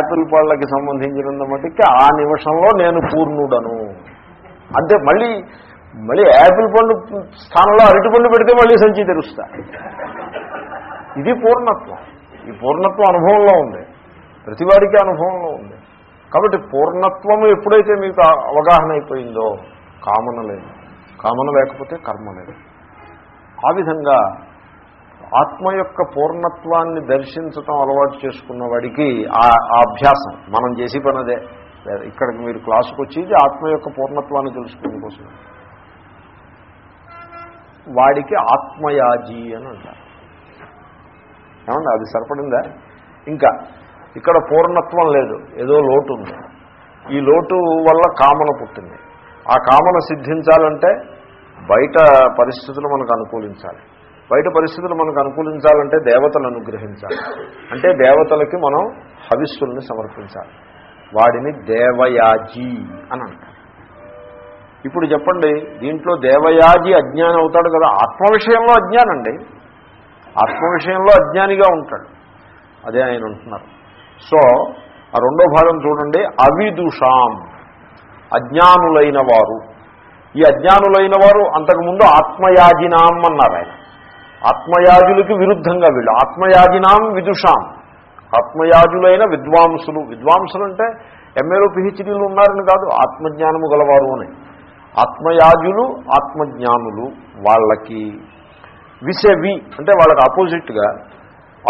Apple పళ్ళకి సంబంధించినంత మటుకి ఆ నిమిషంలో నేను పూర్ణుడను. అంటే మళ్ళీ మళ్ళీ యాపిల్ పండు స్థానంలో అరటి పండు పెడితే మళ్ళీ సంచి తెరుస్తా. ఇది పూర్ణత్వం. ఈ పూర్ణత్వం అనుభవంలో ఉంది. ప్రతివాడికి అనుభవంలో ఉంది. కాబట్టి పూర్ణత్వము ఎప్పుడైతే మీకు అవగాహన అయిపోయిందో కామన లేదు. కామన లేకపోతే కర్మ లేదు. ఆ విధంగా ఆత్మ యొక్క పూర్ణత్వాన్ని దర్శించటం అలవాటు చేసుకున్న వాడికి ఆ అభ్యాసం మనం చేసి పనదే. ఇక్కడికి మీరు క్లాసుకు వచ్చేది ఆత్మ యొక్క పూర్ణత్వాన్ని తెలుసుకునే కోసం. వాడికి ఆత్మయాజీ అని అంటారు. ఏమండి అది సరిపడిందా? ఇంకా ఇక్కడ పూర్ణత్వం లేదు ఏదో లోటు ఉంది. ఈ లోటు వల్ల కామన పుట్టింది. ఆ కామన సిద్ధించాలంటే బయట పరిస్థితులు మనకు అనుకూలించాలి. బయట పరిస్థితులు మనకు అనుకూలించాలంటే దేవతలను అనుగ్రహించాలి. అంటే దేవతలకి మనం హవిస్సుల్ని సమర్పించాలి. వాడిని దేవయాజీ అని అంటారు. ఇప్పుడు చెప్పండి దీంట్లో దేవయాజి అజ్ఞానం అవుతాడు కదా? ఆత్మ విషయంలో అజ్ఞానండి ఆత్మ విషయంలో అజ్ఞానిగా ఉంటాడు. అదే ఆయన అంటున్నారు. సో ఆ రెండో భాగం చూడండి. అవిదుషాం. అజ్ఞానులైన వారు ఈ అజ్ఞానులైన వారు అంతకుముందు ఆత్మయాజినాం అన్నారు ఆయన. ఆత్మయాజులకి విరుద్ధంగా వీళ్ళు. ఆత్మయాజినాం విదుషాం. ఆత్మయాజులైన విద్వాంసులు. విద్వాంసులు అంటే ఎంఏలో పిహెచ్డీలు ఉన్నారని కాదు ఆత్మజ్ఞానము గలవారు అని. ఆత్మయాజులు ఆత్మజ్ఞానులు వాళ్ళకి విసెవి అంటే వాళ్ళకి ఆపోజిట్గా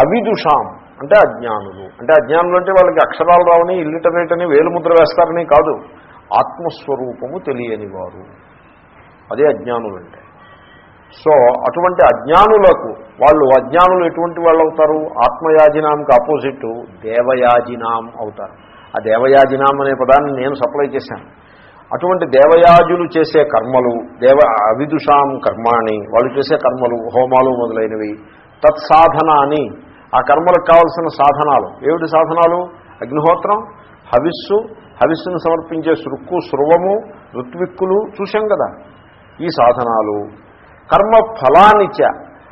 అవిదుషాం అంటే అజ్ఞానులు. అంటే అజ్ఞానులు అంటే వాళ్ళకి అక్షరాలు రావని ఇల్లిటరేట్ అని వేలుముద్ర వేస్తారని కాదు. ఆత్మస్వరూపము తెలియని వారు. అదే అజ్ఞానులు అంటే సో అటువంటి అజ్ఞానులకు వాళ్ళు అజ్ఞానులు ఎటువంటి వాళ్ళు అవుతారు ఆత్మయాజినాంకి ఆపోజిట్ దేవయాజినాం అవుతారు. ఆ దేవయాజినాం అనే పదాన్ని నేను సప్లై చేశాను. అటువంటి దేవయాజులు చేసే కర్మలు దేవ అవిదుషాం కర్మాణి వాళ్ళు చేసే కర్మలు హోమాలు మొదలైనవి తత్సాధనాన్ని ఆ కర్మలకు కావలసిన సాధనాలు. ఏమిటి సాధనాలు? అగ్నిహోత్రం హవిస్సు హవిస్సును సమర్పించే శృక్కు స్రువము ఋత్విక్కులు చూశాం కదా. ఈ సాధనాలు కర్మ ఫలానిచ్చ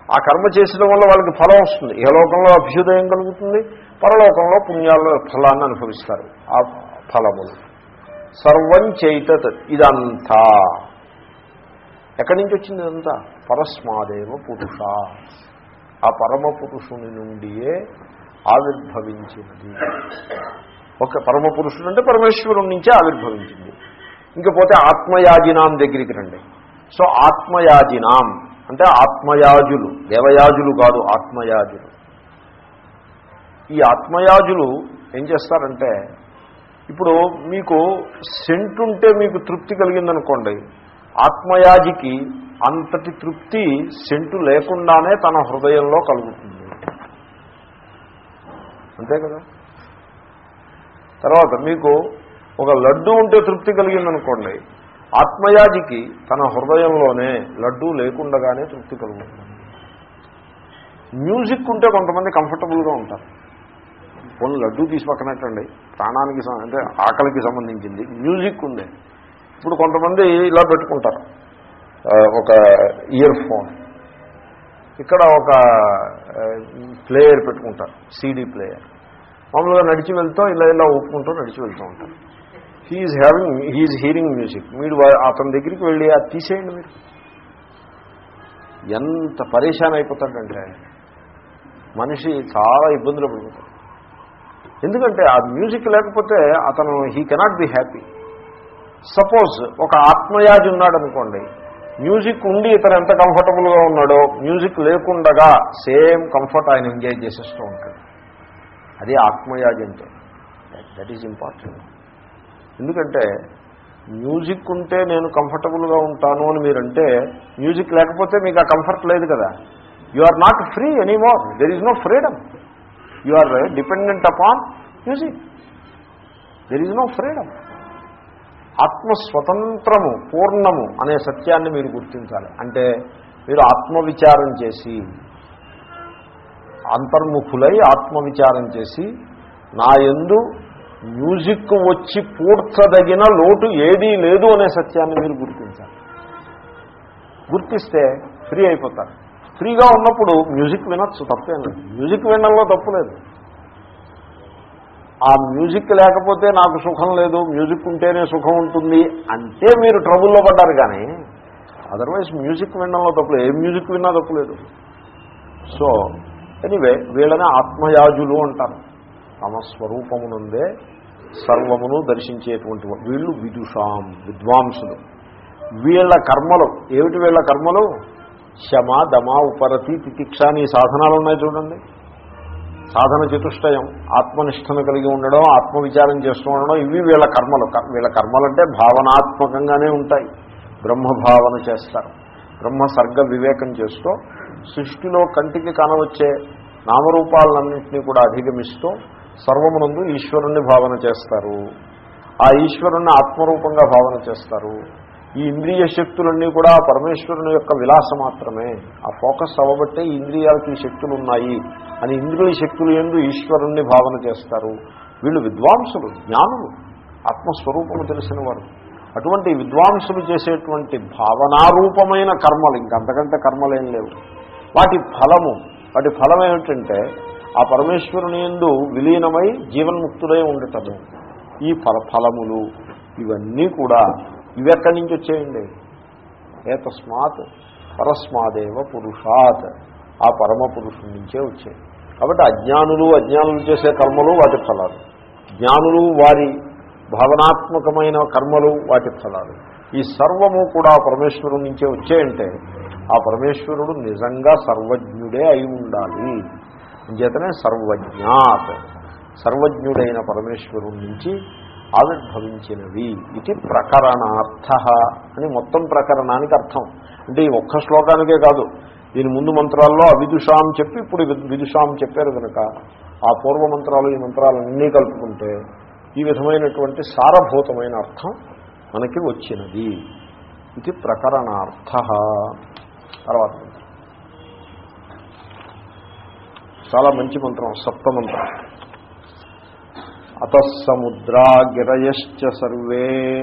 ఆ కర్మ చేసడం వల్ల వాళ్ళకి ఫలం వస్తుంది. ఏ లోకంలో అభ్యుదయం కలుగుతుంది? పరలోకంలో పుణ్యాల ఫలాన్ని అనుభవిస్తారు. ఆ ఫలములు. సర్వం చైతత్ ఇదంతా. ఎక్కడి నుంచి వచ్చింది ఇదంతా? పరస్మాదేవ పురుష. ఆ పరమ పురుషుని నుండియే ఆవిర్భవించినది ఒక పరమ పురుషుడు అంటే పరమేశ్వరుడి నుంచే ఆవిర్భవించింది. ఇంకపోతే ఆత్మయాజినాం దగ్గరికి రండి. సో ఆత్మయాజినాం. అంటే ఆత్మయాజులు. దేవయాజులు కాదు ఆత్మయాజులు. ఈ ఆత్మయాజులు ఏం చేస్తారంటే ఇప్పుడు మీకు సెంట్ ఉంటే మీకు తృప్తి కలిగిందనుకోండి ఆత్మయాజికి అంతటి తృప్తి సెంటు లేకుండానే తన హృదయంలో కలుగుతుంది. అంతే కదా? తర్వాత మీకు ఒక లడ్డు ఉంటే తృప్తి కలిగిందనుకోండి ఆత్మయాజికి తన హృదయంలోనే లడ్డూ లేకుండగానే తృప్తి కలుగుతుంది. మ్యూజిక్ ఉంటే కొంతమంది కంఫర్టబుల్గా ఉంటారు. కొన్ని లడ్డూ తీసి పక్కనట్టండి. ప్రాణానికి అంటే ఆకలికి సంబంధించింది. మ్యూజిక్ ఉంది ఇప్పుడు కొంతమంది ఇలా పెట్టుకుంటారు. ఒక ఇయర్ ఫోన్. ఇక్కడ ఒక ప్లేయర్ పెట్టుకుంటారు. CD player. మామూలుగా నడిచి వెళ్తాం ఇలా ఇలా ఒప్పుకుంటూ నడిచి వెళ్తూ ఉంటారు. He's having he's hearing music మీరు అతని దగ్గరికి వెళ్ళి అది తీసేయండి మీరు. ఎంత పరేషాన్ అయిపోతాడంటే మనిషి చాలా ఇబ్బందులు పడిపోతాడు. ఎందుకంటే ఆ మ్యూజిక్ లేకపోతే అతను he cannot be happy suppose ఒక ఆత్మయాజి ఉన్నాడు అనుకోండి మ్యూజిక్ ఉండి ఇతను ఎంత కంఫర్టబుల్గా ఉన్నాడో మ్యూజిక్ లేకుండగా సేమ్ కంఫర్ట్ ఆయన ఎంజాయ్ చేసేస్తూ ఉంటాడు. అది ఆత్మయాజి అంటే. దట్ ఈజ్ ఇంపార్టెంట్ ఎందుకంటే మ్యూజిక్ ఉంటే నేను కంఫర్టబుల్గా ఉంటాను అని మీరంటే మ్యూజిక్ లేకపోతే మీకు ఆ కంఫర్ట్ లేదు కదా. You are not free anymore there is no freedom you are dependent upon music there is no freedom ఆత్మ స్వతంత్రము పూర్ణము అనే సత్యాన్ని మీరు గుర్తించాలి. అంటే మీరు ఆత్మవిచారం చేసి అంతర్ముఖులై ఆత్మవిచారం చేసి నా ఎందు మ్యూజిక్ వచ్చి పూడ్చదగిన లోటు ఏదీ లేదు అనే సత్యాన్ని మీరు గుర్తించాలి. గుర్తిస్తే ఫ్రీ అయిపోతారు. ఫ్రీగా ఉన్నప్పుడు మ్యూజిక్ వినొచ్చు తప్పేం మ్యూజిక్ వినడంలో తప్పు లేదు. ఆ మ్యూజిక్ లేకపోతే నాకు సుఖం లేదు మ్యూజిక్ ఉంటేనే సుఖం ఉంటుంది అంటే మీరు ట్రబుల్లో పడ్డారు కానీ అదర్వైజ్ మ్యూజిక్ వినడంలో తప్పులేదు ఏ మ్యూజిక్ విన్నా తప్పులేదు సో ఎనీవే వీళ్ళని ఆత్మయాజులు అంటారు. తమ స్వరూపమునందే సర్వమును దర్శించేటువంటి వీళ్ళు విదుషాం విద్వాంసులు. వీళ్ళ కర్మలు ఏమిటి వీళ్ళ కర్మలు? శమ దమ ఉపరతి తితిక్ష అనే ఈ సాధనాలు ఉన్నాయి చూడండి. సాధన చతుష్టయం ఆత్మనిష్టను కలిగి ఉండడం ఆత్మవిచారం చేస్తూ ఉండడం ఇవి వీళ్ళ కర్మలు. వీళ్ళ వీళ్ళ కర్మలంటే భావనాత్మకంగానే ఉంటాయి. బ్రహ్మభావన చేస్తారు. బ్రహ్మ సర్గ వివేకం చేస్తూ సృష్టిలో కంటికి కనవచ్చే నామరూపాలన్నింటినీ కూడా అధిగమిస్తూ సర్వమునందు ఈశ్వరుణ్ణి భావన చేస్తారు. ఆ ఈశ్వరుణ్ణి ఆత్మరూపంగా భావన చేస్తారు. ఈ ఇంద్రియ శక్తులన్నీ కూడా పరమేశ్వరుని యొక్క విలాస మాత్రమే. ఆ ఫోకస్ అవ్వబట్టే ఇంద్రియాలకి శక్తులు ఉన్నాయి అని ఇంద్రియ శక్తులు ఎందు ఈశ్వరుణ్ణి భావన చేస్తారు. వీళ్ళు విద్వాంసులు జ్ఞానులు ఆత్మస్వరూపము తెలిసిన వారు. అటువంటి విద్వాంసులు చేసేటువంటి భావనారూపమైన కర్మలు ఇంకంతకంటే కర్మలేం లేవు. వాటి ఫలము వాటి ఫలం ఏమిటంటే ఆ పరమేశ్వరుని ఎందు విలీనమై జీవన్ముక్తుడై ఉండటము ఈ ఫల ఫలములు ఇవన్నీ కూడా ఇవి ఎక్కడి నుంచి వచ్చేయండి? ఏతస్మాత్ పరస్మాదేవ పురుషాత్. ఆ పరమ పురుషుడి నుంచే వచ్చాయి. కాబట్టి అజ్ఞానులు అజ్ఞానులు చేసే కర్మలు వాటి ఫలాలు. జ్ఞానులు వారి భావనాత్మకమైన కర్మలు వాటి ఫలాలు. ఈ సర్వము కూడా పరమేశ్వరుడి నుంచే వచ్చాయంటే ఆ పరమేశ్వరుడు నిజంగా సర్వజ్ఞుడే అయి ఉండాలి. అంచేతనే సర్వజ్ఞాత్ సర్వజ్ఞుడైన పరమేశ్వరుడి నుంచి ఆవిర్భవించినవి ఇది ప్రకరణార్థ అని మొత్తం ప్రకరణానికి అర్థం. అంటే ఈ ఒక్క శ్లోకానికే కాదు దీని ముందు మంత్రాల్లో అవిదుషాం చెప్పి ఇప్పుడు విదుషాం చెప్పారు కనుక ఆ పూర్వ మంత్రాలు ఈ మంత్రాలన్నీ కలుపుకుంటే ఈ విధమైనటువంటి సారభూతమైన అర్థం మనకి వచ్చినది. ఇది ప్రకరణార్థ. తర్వాత మంత్రం. చాలా మంచి మంత్రం సప్త మంత్రం. అతసముద్రా గిరయశ్చ సర్వే.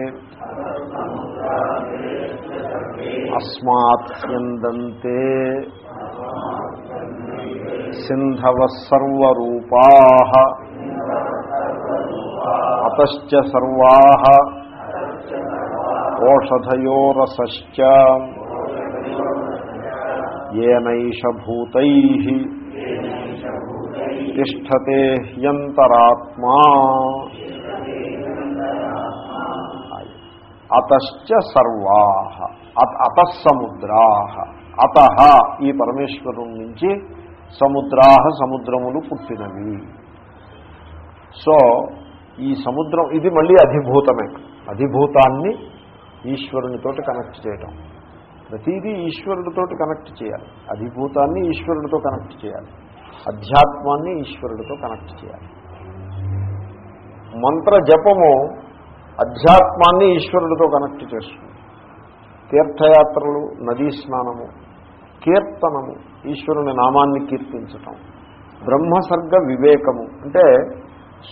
అస్మాత్యందంతే సింధవ సర్వరూపా. అతశ్చ సర్వా. ఓషధయోరసశ్చ. ఏనైష భూతై. తిష్టతే హ్యంతరాత్మా. అతశ్చ సర్వా అతసముద్రా అత ఈ పరమేశ్వరుని నుంచి సముద్రా సముద్రములు పుట్టినవి. సో ఈ సముద్రం ఇది మళ్ళీ అధిభూతమే. అధిభూతాన్ని ఈశ్వరునితోటి కనెక్ట్ చేయటం. ప్రతిదీ ఈశ్వరుడితోటి కనెక్ట్ చేయాలి. అధిభూతాన్ని ఈశ్వరుడితో కనెక్ట్ చేయాలి. అధ్యాత్మాన్ని ఈశ్వరుడితో కనెక్ట్ చేయాలి. మంత్ర జపము అధ్యాత్మాన్ని ఈశ్వరుడితో కనెక్ట్ చేస్తుంది. తీర్థయాత్రలు నదీ స్నానము కీర్తనము ఈశ్వరుని నామాన్ని కీర్తించటం బ్రహ్మసర్గ వివేకము అంటే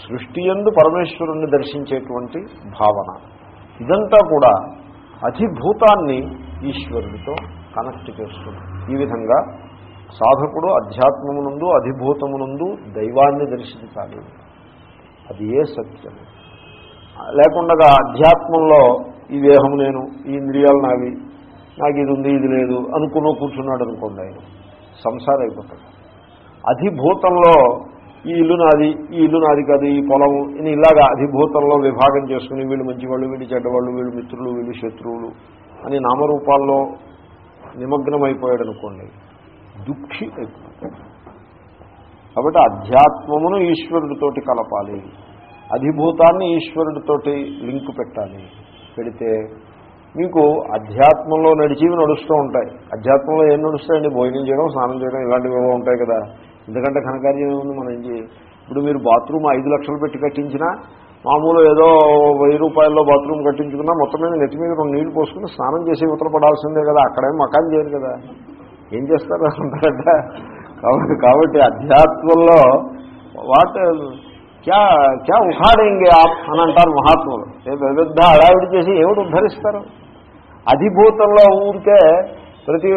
సృష్టి ఎందు పరమేశ్వరుణ్ణి దర్శించేటువంటి భావన. ఇదంతా కూడా అధిభూతాన్ని ఈశ్వరుడితో కనెక్ట్ చేస్తుంది. ఈ విధంగా సాధకుడు అధ్యాత్మమునందు అధిభూతమునందు దైవాన్ని దర్శించాలి అది ఏ సత్యం? లేకుండా అధ్యాత్మంలో ఈ దేహం నేను ఈ ఇంద్రియాలు నావి నాకు ఇది ఉంది ఇది లేదు అనుకుని కూర్చున్నాడు అనుకోండి ఆయన. సంసారం అయిపోతాడు. అధిభూతంలో ఈ ఇల్లు నాది ఈ ఇల్లు నాది కాదు ఈ పొలము ఇది ఇలాగా అధిభూతంలో విభాగం చేసుకుని వీళ్ళు మంచివాళ్ళు వీళ్ళు చెడ్డవాళ్ళు వీళ్ళు మిత్రులు వీళ్ళు శత్రువులు అని నామరూపాల్లో నిమగ్నమైపోయాడు అనుకోండి. దుఃఖి కాబట్టి అధ్యాత్మమును ఈశ్వరుడితోటి కలపాలి. అధిభూతాన్ని ఈశ్వరుడితోటి లింక్ పెట్టాలి. పెడితే మీకు అధ్యాత్మంలో నడిచివి నడుస్తూ ఉంటాయి. అధ్యాత్మంలో ఏం నడుస్తాయండి? భోజనం చేయడం స్నానం చేయడం ఇలాంటివి ఏవో ఉంటాయి కదా. ఎందుకంటే ఘనకార్యం ఏముంది మనం ఏం ఇప్పుడు మీరు బాత్రూమ్ ఐదు లక్షలు పెట్టి కట్టించినా మామూలు ఏదో వెయ్యి రూపాయల్లో బాత్రూమ్ కట్టించుకున్నా మొత్తం మీద నెత్తి మీద రెండు నీళ్ళు పోసుకుని స్నానం చేసి ఉత్తరపడాల్సిందే కదా. అక్కడేం మకాన్ చేయరు కదా. ఏం చేస్తారు అంటారట? కాబట్టి కాబట్టి అధ్యాత్మంలో వాట్ క్యా క్యా ఉఖాడేంగే ఆప్ అని అంటారు మహాత్ములు. వివిధ పెద్ద హడావిడి చేసి ఏమిటి ఉద్ధరిస్తారు? అధిభూతంలో ఊరికే ప్రతి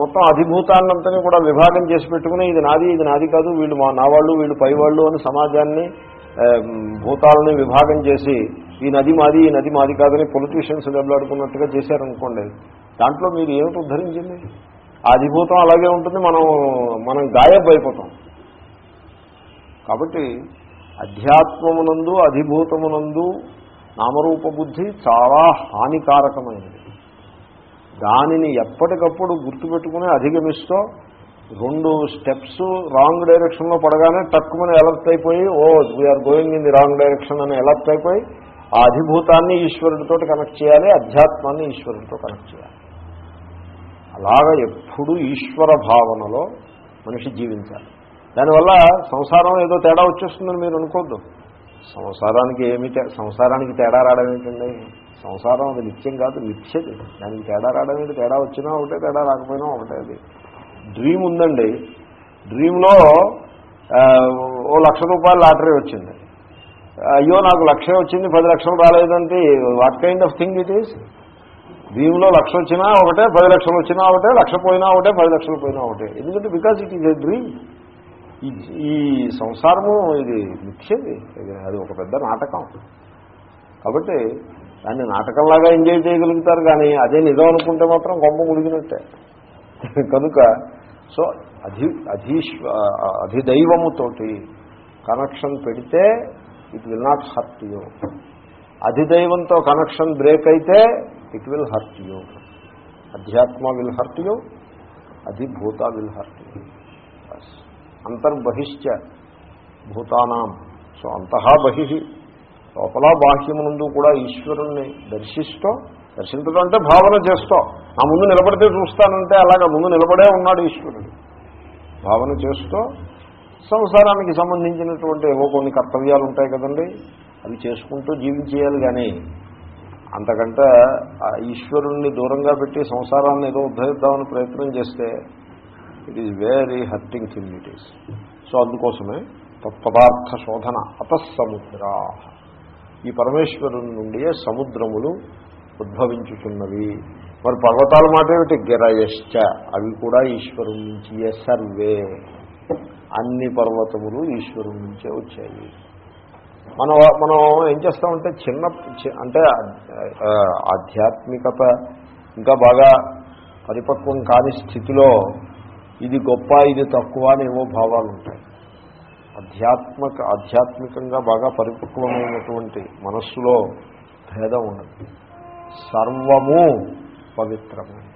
మొత్తం అధిభూతాన్నంతని కూడా విభాగం చేసి పెట్టుకుని ఇది నాది ఇది నాది కాదు వీళ్ళు మా నా వాళ్ళు వీళ్ళు పై వాళ్ళు అని సమాజాన్ని భూతాలని విభాగం చేసి ఈ నది మాది ఈ నది మాది కాదని పొలిటీషియన్స్ దెబ్బలాడుకున్నట్టుగా చేశారనుకోండి దాంట్లో మీరు ఏమిటి ఉద్ధరించింది? అధిభూతం అలాగే ఉంటుంది మనం మనం గాయబ్ అయిపోతాం. కాబట్టి అధ్యాత్మమునందు అధిభూతమునందు నామరూప బుద్ధి చాలా హానికారకమైనది. దానిని ఎప్పటికప్పుడు గుర్తుపెట్టుకుని అధిగమిస్తూ రెండు స్టెప్స్ రాంగ్ డైరెక్షన్లో పడగానే తక్కువని ఎలర్ట్ అయిపోయి ఓ we are going in the wrong direction అని ఎలర్ట్ అయిపోయి ఆ అధిభూతాన్ని ఈశ్వరుడితో కనెక్ట్ చేయాలి అధ్యాత్మాన్ని ఈశ్వరుడితో కనెక్ట్ చేయాలి. అలాగ ఎప్పుడూ ఈశ్వర భావనలో మనిషి జీవించాలి. దానివల్ల సంసారం ఏదో తేడా వచ్చేస్తుందని మీరు అనుకోద్దు. సంసారానికి ఏమి సంసారానికి తేడా రావడం ఏంటండి? సంసారం అది నిత్యం కాదు మిథ్యది దానికి తేడా రావడం ఏంటి? తేడా వచ్చినా ఒకటే తేడా రాకపోయినా ఒకటే అది. డ్రీమ్ ఉందండి. డ్రీమ్లో ఓ లక్ష రూపాయల లాటరీ వచ్చింది. అయ్యో నాకు లక్ష వచ్చింది పది లక్షలు రాలేదంటే what kind of thing it is దీంలో లక్ష వచ్చినా ఒకటే పది లక్షలు వచ్చినా ఒకటే లక్ష పోయినా ఒకటే పది లక్షలు పోయినా ఒకటే. ఎందుకంటే because it is a dream ఈ ఈ సంసారము ఇది మిథ్యది అది ఒక పెద్ద నాటకం. కాబట్టి దాన్ని నాటకంలాగా ఎంజాయ్ చేయగలుగుతారు కానీ అదే నిజం అనుకుంటే మాత్రం గొప్ప ముడిగినట్టే కనుక సో అధి అధీశ్వ అధిదైవముతోటి కనెక్షన్ పెడితే it will not hurt you అధిదైవంతో connection break అయితే ఇట్ విల్ హర్ట్ యూ అధ్యాత్మ విల్ హర్ట్ యూ అధిభూత విల్ హర్ట్ యూ అంతర్బహిష్ట భూతానాం. సో అంతః బహి. లోపల బాహ్యమునందు కూడా ఈశ్వరుణ్ణి దర్శిస్తూ దర్శించడం అంటే భావన చేస్తూ ఆ ముందు నిలబడితే చూస్తానంటే అలాగా ముందు నిలబడే ఉన్నాడు ఈశ్వరుడు. భావన చేస్తూ సంసారానికి సంబంధించినటువంటి ఏవో కొన్ని కర్తవ్యాలు ఉంటాయి కదండి. అవి చేసుకుంటూ జీవించేయాలి కానీ అంతకంటే ఈశ్వరుణ్ణి దూరంగా పెట్టి సంసారాన్ని ఏదో ఉద్ధరిద్దామని ప్రయత్నం చేస్తే it is very hurting thing it is so అందుకోసమే తత్పదార్థ శోధన అతస్సముద్రా. ఈ పరమేశ్వరుని నుండియే సముద్రములు ఉద్భవించుతున్నవి మరి పర్వతాల మాట ఏమిటి? గిరయశ్చ. అవి కూడా ఈశ్వరుని నుంచియే సర్వే. అన్ని పర్వతములు ఈశ్వరుని నుంచే వచ్చాయి. మనం మనం ఏం చేస్తామంటే చిన్న చి- అంటే ఆధ్యాత్మికత ఇంకా బాగా పరిపక్వం కాని స్థితిలో ఇది గొప్ప ఇది తక్కువ అని ఏవో భావాలు ఉంటాయి. ఆధ్యాత్మిక ఆధ్యాత్మికంగా బాగా పరిపక్వమైనటువంటి మనస్సులో భేదం ఉండదు. సర్వము పవిత్రము.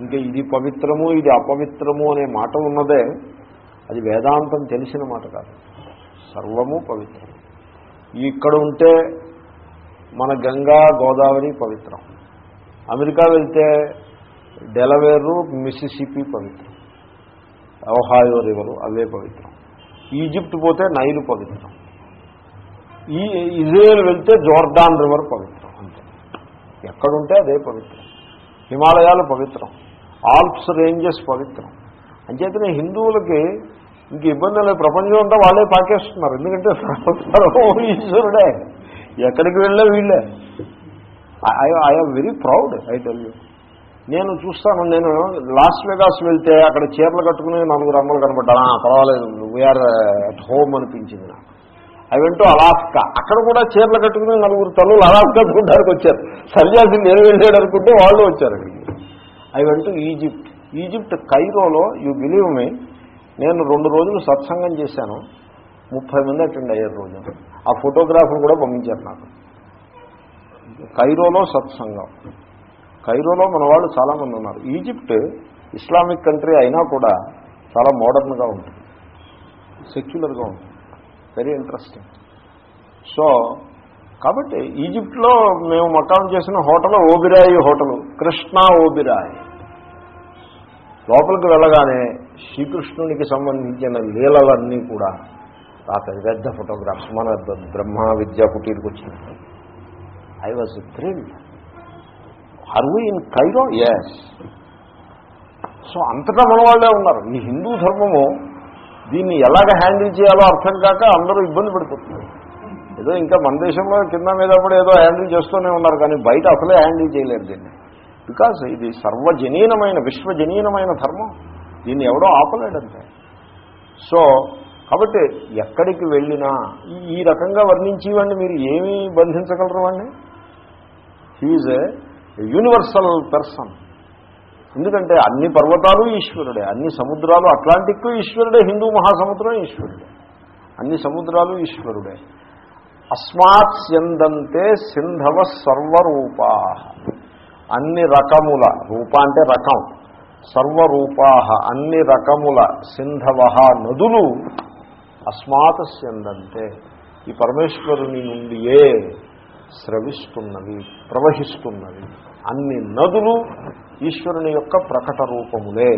ఇంకా ఇది పవిత్రము ఇది అపవిత్రము అనే మాట ఉన్నదే అది వేదాంతం తెలిసిన మాట కాదు. సర్వము పవిత్రం. ఇక్కడ ఉంటే మన గంగా గోదావరి పవిత్రం. అమెరికా వెళ్తే డెలవేరు మిసిసిపి పవిత్రం. ఓహాయో రివరు అవే పవిత్రం. ఈజిప్ట్ పోతే నైలు పవిత్రం. ఈ ఇజ్రాయేల్ వెళ్తే జోర్డాన్ రివర్ పవిత్రం అంతే. ఎక్కడుంటే అదే పవిత్రం. హిమాలయాలు పవిత్రం. ఆల్ప్స్ రేంజెస్ పవిత్రం. అంచేతనే హిందువులకి ఇంక ఇబ్బంది లేదు. ప్రపంచం అంతా వాళ్ళే పాకేస్తున్నారు. ఎందుకంటే సర్వం ఈశ్వరుడే. ఎక్కడికి వెళ్ళే. వీళ్ళే I I'm very proud I tell you నేను చూస్తాను నేను లాస్ వెగాస్ వెళ్తే అక్కడ చీరలు కట్టుకుని నలుగురు అమ్మలు కనబడ్డా పర్వాలేదు వీఆర్ అట్ హోమ్ అనిపించింది నాకు. ఐ వెంటూ అలాస్కా అక్కడ కూడా చీరలు కట్టుకుని నలుగురు తల్లులు అలాస్కా చూడడానికి వచ్చారు. సన్యాసి నేను వెళ్ళాడు అనుకుంటే వాళ్ళు వచ్చారు అక్కడికి. I went to Egypt Egypt కైరోలో you believe me నేను రెండు రోజులు సత్సంగం చేశాను. ముప్పై మంది అటెండ్ అయ్యారు రోజు. ఆ ఫోటోగ్రాఫర్ కూడా పంపించారు నాకు. కైరోలో సత్సంగం. కైరోలో మన వాళ్ళు చాలామంది ఉన్నారు. ఈజిప్ట్ ఇస్లామిక్ కంట్రీ అయినా కూడా చాలా మోడర్న్గా ఉంటుంది. సెక్యులర్గా ఉంటుంది. వెరీ ఇంట్రెస్టింగ్ సో కాబట్టి ఈజిప్ట్లో మేము మకాం చేసిన హోటల్ ఓబిరాయి హోటల్ కృష్ణా ఓబిరాయి. లోపలికి వెళ్ళగానే శ్రీకృష్ణునికి సంబంధించిన లీలలన్నీ కూడా ఆ పెద్ద పెద్ద ఫోటోగ్రాఫ్స్ మన బ్రహ్మ విద్యా కుటీరికి వచ్చింది. I was thrilled are we in Cairo yes so అంతటా మన వాళ్ళే ఉన్నారు. ఈ హిందూ ధర్మము దీన్ని ఎలాగ హ్యాండిల్ చేయాలో అర్థం కాక అందరూ ఇబ్బంది పడిపోతున్నారు. ఏదో ఇంకా మన దేశంలో కింద మీద కూడా ఏదో హ్యాండిల్ చేస్తూనే ఉన్నారు కానీ బయట అసలే హ్యాండిల్ చేయలేరు దీన్ని. బికాజ్ ఇది సర్వజనీనమైన విశ్వజనీనమైన ధర్మం. దీన్ని ఎవడో ఆపలేడంతే సో కాబట్టి ఎక్కడికి వెళ్ళినా ఈ- రకంగా వర్ణించేవాడిని మీరు ఏమీ బంధించగలరు వాడిని? హీఈజ్ ఏ యూనివర్సల్ పర్సన్ ఎందుకంటే అన్ని పర్వతాలు ఈశ్వరుడే అన్ని సముద్రాలు అట్లాంటిక్ ఈశ్వరుడే హిందూ మహాసముద్రం ఈశ్వరుడే. అన్ని సముద్రాలు ఈశ్వరుడే. అస్మాత్ స్యందంతే సింధవ సర్వరూపా. అన్ని రకముల రూప అంటే రకం. సర్వరూపా అన్ని రకముల సింధవ నదులు అస్మాతస్యందంటే ఈ పరమేశ్వరుని నుండియే స్రవిస్తున్నవి ప్రవహిస్తున్నవి అన్ని నదులు ఈశ్వరుని యొక్క ప్రకట రూపములే.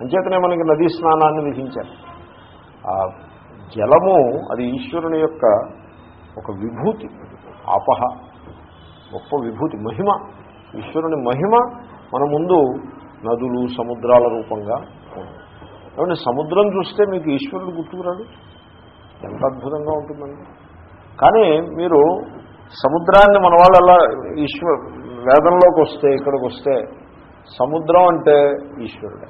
అంచేతనే మనకి నదీ స్నానాన్ని విధించారు. ఆ జలము అది ఈశ్వరుని యొక్క ఒక విభూతి ఆపహ గొప్ప విభూతి మహిమ. ఈశ్వరుని మహిమ మన ముందు నదులు సముద్రాల రూపంగా ఉంది ఏమంటే సముద్రం చూస్తే మీకు ఈశ్వరుడు గుర్తుకురాడు. ఎంత అద్భుతంగా ఉంటుందండి. కానీ మీరు సముద్రాన్ని మన వాళ్ళు అలా ఈశ్వర వేదంలోకి వస్తే ఇక్కడికి వస్తే సముద్రం అంటే ఈశ్వరుడే.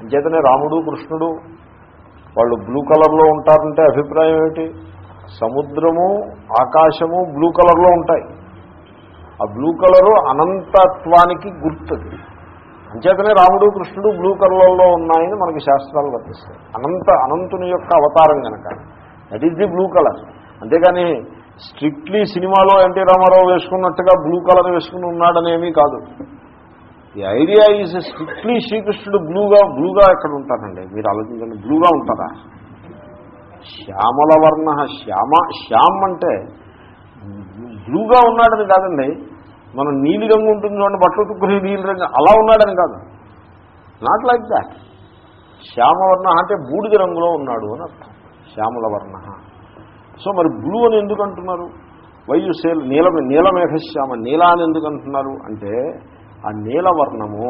అంచేతనే రాముడు కృష్ణుడు వాళ్ళు బ్లూ కలర్లో ఉంటారంటే అభిప్రాయం ఏమిటి? సముద్రము ఆకాశము బ్లూ కలర్లో ఉంటాయి. ఆ బ్లూ కలరు అనంతత్వానికి గుర్తుంది అంచేతనే రాముడు కృష్ణుడు బ్లూ కలర్లో ఉన్నాయని మనకి శాస్త్రాలు వర్తిస్తాయి. అనంత అనంతుని యొక్క అవతారం కనుక that is the blue colour అంతేగాని స్ట్రిక్ట్లీ సినిమాలో ఎన్టీ రామారావు వేసుకున్నట్టుగా బ్లూ కలర్ వేసుకుని ఉన్నాడనేమీ కాదు. ది ఐడియా ఈజ్ స్ట్రిక్ట్లీ శ్రీకృష్ణుడు బ్లూగా బ్లూగా ఎక్కడ ఉంటారండి? మీరు ఆలోచించండి బ్లూగా ఉంటారా? శ్యామల వర్ణ శ్యామ శ్యామ్ అంటే బ్లూగా ఉన్నాడని కాదండి. మనం నీలి రంగు ఉంటుంది చూడండి బట్టలు తుక్కుని నీలి రంగు అలా ఉన్నాడని కాదు. నాట్ లైక్ దాట్ శ్యామవర్ణ అంటే బూడిద రంగులో ఉన్నాడు అని అర్థం. శ్యామల వర్ణ సో మరి బ్లూ అని ఎందుకు అంటున్నారు? వైయు సేల్ నీల నీలమేఘశ్యామ నీల అని ఎందుకు అంటున్నారు? అంటే ఆ నీలవర్ణము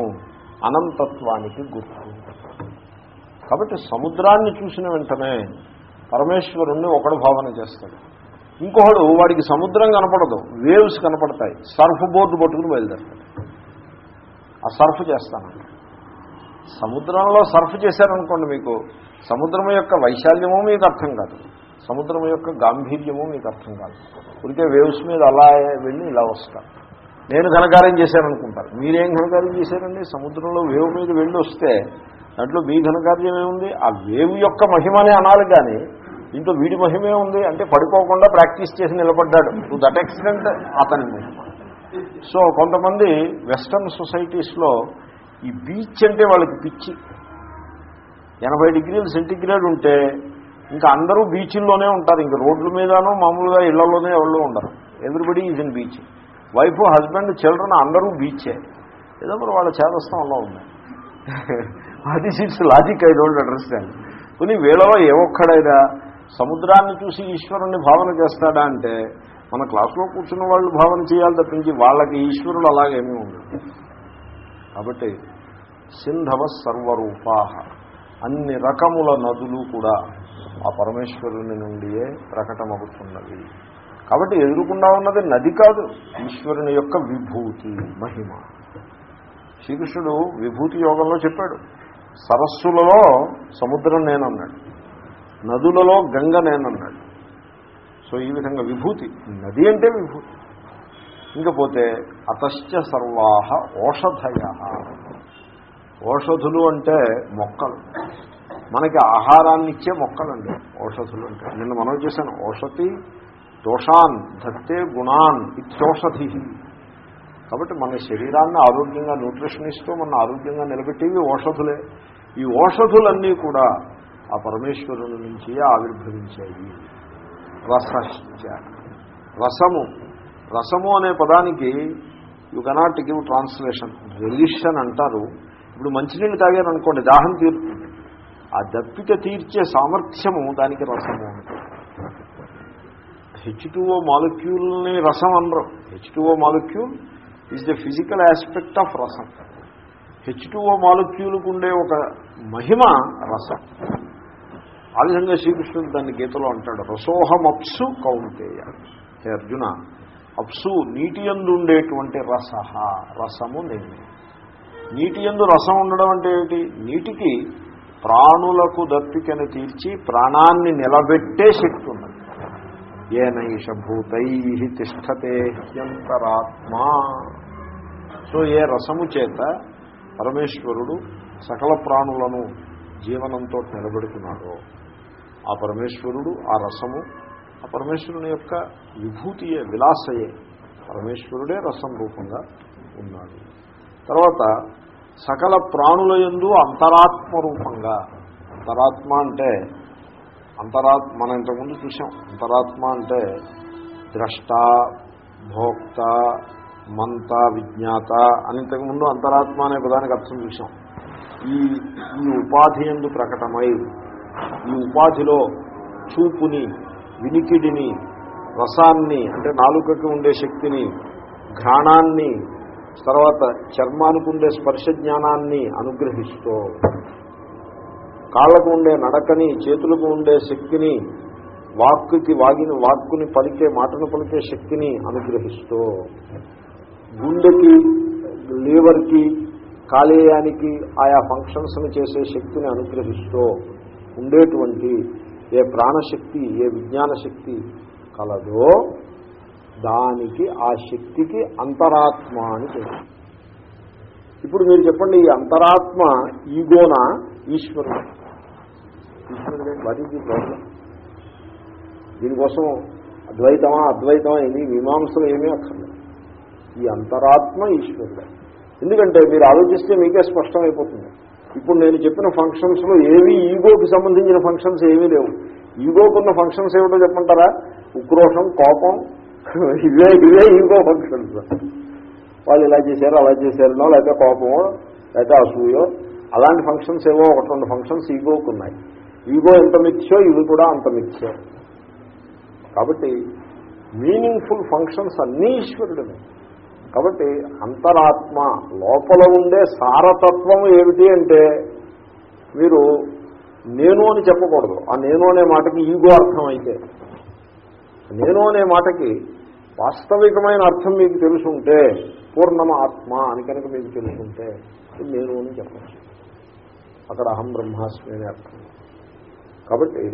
అనంతత్వానికి గుర్తు. కాబట్టి సముద్రాన్ని చూసిన వెంటనే పరమేశ్వరుణ్ణి ఒకడు భావన చేస్తాడు. ఇంకొకడు వాడికి సముద్రం కనపడదు వేవ్స్ కనపడతాయి సర్ఫ్ బోర్డు పట్టుకుని బయలుదేరతాడు. ఆ సర్ఫ్ చేస్తాను. సముద్రంలో సర్ఫ్ చేశారనుకోండి మీకు సముద్రం యొక్క వైశాల్యము మీకు అర్థం కాదు. సముద్రం యొక్క గాంభీర్యము మీకు అర్థం కాదు. ఉడికే వేవ్స్ మీద అలా వెళ్ళి ఇలా వస్తారు నేను ఘనకార్యం చేశాననుకుంటారు మీరేం ఘనకార్యం చేశారండి? సముద్రంలో వేవ్ మీద వెళ్ళి వస్తే దాంట్లో మీ ఘనకార్యం ఏముంది ఆ వేవ్ యొక్క మహిమనే అనాలి కానీ దీంట్లో వీడి మహిమే ఉంది అంటే పడిపోకుండా ప్రాక్టీస్ చేసి నిలబడ్డాడు. టు దట్ ఎక్స్టెంట్ అతని సో కొంతమంది వెస్టర్న్ సొసైటీస్లో ఈ బీచ్ అంటే వాళ్ళకి పిచ్చి. ఎనభై డిగ్రీలు సెంటిగ్రేడ్ ఉంటే ఇంకా అందరూ బీచ్ల్లోనే ఉంటారు. ఇంక రోడ్ల మీదనో మామూలుగా ఇళ్ళలోనే ఎవరు ఉండరు. Everybody is in beach wife husband children అందరూ బీచే ఏదో మరి వాళ్ళ చేతస్థానంలో అలా ఉంది. అది its logic I don't understand కొన్ని వీళ్ళలో ఏ ఒక్కడైనా సముద్రాన్ని చూసి ఈశ్వరుణ్ణి భావన చేస్తాడా అంటే మన క్లాసులో కూర్చున్న వాళ్ళు భావన చేయాలి తప్పించి వాళ్ళకి ఈశ్వరుడు అలాగేమీ ఉండదు కాబట్టి సింధవ సర్వరూపాహ అన్ని రకముల నదులు కూడా ఆ పరమేశ్వరుని నుండియే ప్రకటమవుతున్నవి. కాబట్టి ఎదురుకుండా ఉన్నది నది కాదు ఈశ్వరుని యొక్క విభూతి మహిమ. శ్రీకృష్ణుడు విభూతి యోగంలో చెప్పాడు సరస్సులలో సముద్రం నేనన్నాడు. నదులలో గంగ నేనన్నాడు. సో ఈ విధంగా విభూతి. నది అంటే విభూతి. ఇంకపోతే అతశ్చ సర్వాహ ఓషధయ. ఓషధులు అంటే మొక్కలు. మనకి ఆహారాన్ని ఇచ్చే మొక్కలండి. ఓషధులు అంటే. నిన్న మనం చేశాను. ఓషధి దోషాన్ ధత్తే గుణాన్ ఇత్యోషధి. కాబట్టి మన శరీరాన్ని ఆరోగ్యంగా న్యూట్రిషన్ ఇస్తూ మన ఆరోగ్యంగా నిలబెట్టేవి ఓషధులే. ఈ ఓషధులన్నీ కూడా ఆ పరమేశ్వరుని నుంచి ఆవిర్భవించాయి. రసశ్చ. రసము. రసము అనే పదానికి you cannot give translation relation అంటారు. ఇప్పుడు మంచినీళ్ళు తాగారనుకోండి దాహం తీరుతుంది. ఆ దప్పిక తీర్చే సామర్థ్యము దానికి రసము అంటారు హెచ్ టూఓ మాలిక్యూల్ని రసం అనరు. H two O molecule is the physical aspect of rasam. H two O మాలిక్యూల్కు ఉండే ఒక మహిమ రసం. ఆ విధంగా శ్రీకృష్ణుడు దాన్ని గీతలో అంటాడు. రసోహమప్సు కౌంటేయ హే అర్జున అప్సు నీటి ఎందు ఉండేటువంటి రసహ రసము నేనే నీటి ఎందు రసం ఉండడం అంటే ఏమిటి? నీటికి ప్రాణులకు దప్పికను తీర్చి ప్రాణాన్ని నిలబెట్టే శక్తి ఉన్నది. ఏనైష భూతై తిష్టతే హ్యంతరాత్మా. సో ఏ రసము చేత పరమేశ్వరుడు సకల ప్రాణులను జీవనంతో నిలబెడుతున్నాడో ఆ పరమేశ్వరుడు ఆ రసము ఆ పరమేశ్వరుని యొక్క విభూతియే విలాసయే పరమేశ్వరుడే రసం రూపంగా ఉన్నాడు. తర్వాత సకల ప్రాణుల యందు అంతరాత్మ రూపంగా అంతరాత్మ అంటే అంతరాత్మ మనం ఇంతకుముందు చూసాం అంతరాత్మ అంటే ద్రష్ట భోక్త మంత విజ్ఞాత అని ఇంతకుముందు అంతరాత్మ అనే పదానికి అర్థం చూసాం ఈ ఈ ఉపాధి ఎందు ప్రకటమై ఈ ఉపాధిలో చూపుని వినికిడిని రసాన్ని అంటే నాలుకకి ఉండే శక్తిని ఘ్రాణాన్ని తర్వాత చర్మానికి ఉండే స్పర్శ జ్ఞానాన్ని అనుగ్రహిస్తూ కాళ్ళకు ఉండే నడకని చేతులకు ఉండే శక్తిని వాక్కుకి వాగిన వాక్కుని పలికే మాటను పలికే శక్తిని అనుగ్రహిస్తూ గుండెకి లీవర్కి కాలేయానికి ఆయా ఫంక్షన్స్ను చేసే శక్తిని అనుగ్రహిస్తూ ఉండేటువంటి ఏ ప్రాణశక్తి ఏ విజ్ఞాన శక్తి కలదో దానికి ఆ శక్తికి అంతరాత్మ అని ఇప్పుడు మీరు చెప్పండి ఈ అంతరాత్మ ఈగోన ఈశ్వరుడు? ఈశ్వరుడే వాటికి ప్రాబ్లం దీనికోసం అద్వైతమా అద్వైతమా ఏమీ మీమాంసలు ఏమీ అక్కర్లేదు. ఈ అంతరాత్మ ఈశ్వరుడే. ఎందుకంటే మీరు ఆలోచిస్తే మీకే స్పష్టమైపోతుంది. ఇప్పుడు నేను చెప్పిన ఫంక్షన్స్లో ఏవి ఈగోకి సంబంధించిన ఫంక్షన్స్ ఏమీ లేవు. ఈగోకున్న ఫంక్షన్స్ ఏమిటో చెప్పంటారా ఉక్రోషం కోపం ఇవే ఇవే ఈగో ఫంక్షన్స్ వాళ్ళు ఇలా చేశారు అలా చేశారనో లేకపోతే కోపమో లేకపోతే అసూయో అలాంటి ఫంక్షన్స్ ఏవో ఒకటి రెండు ఫంక్షన్స్ ఈగోకు ఉన్నాయి. ఈగో ఎంత మిథ్యో ఇవి కూడా అంత మిథ్యో. కాబట్టి మీనింగ్ఫుల్ ఫంక్షన్స్ అన్నీ ఈశ్వరుడిని కాబట్టి అంతరాత్మ లోపల ఉండే సారతత్వం ఏమిటి అంటే మీరు నేను అని చెప్పకూడదు. ఆ నేను అనే మాటకి ఈగో అర్థం అయితే. నేను అనే మాటకి వాస్తవికమైన అర్థం మీకు తెలుసుంటే పూర్ణమ ఆత్మ అని కనుక మీకు తెలుసుంటే నేను అని చెప్పచ్చు. అక్కడ అహం బ్రహ్మాస్మి అనే అర్థం. కాబట్టి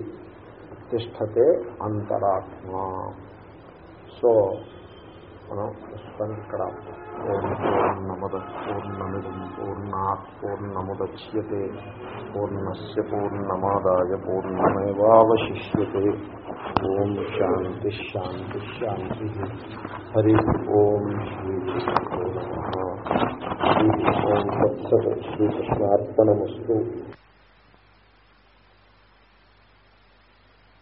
తిష్టతే అంతరాత్మ. సో మనం ప్రస్తుతానికి ఇక్కడ పూర్ణమద పూర్ణమిదం పూర్ణాత్ పూర్ణముద్యతే పూర్ణస్ పూర్ణమాదాయ పూర్ణమేవాశిష్యే ఓం శాంతి శాంతి శాంతి హరి ఓం శ్రీ ఓం తత్సత్ శ్రీకృష్ణార్పణమస్తు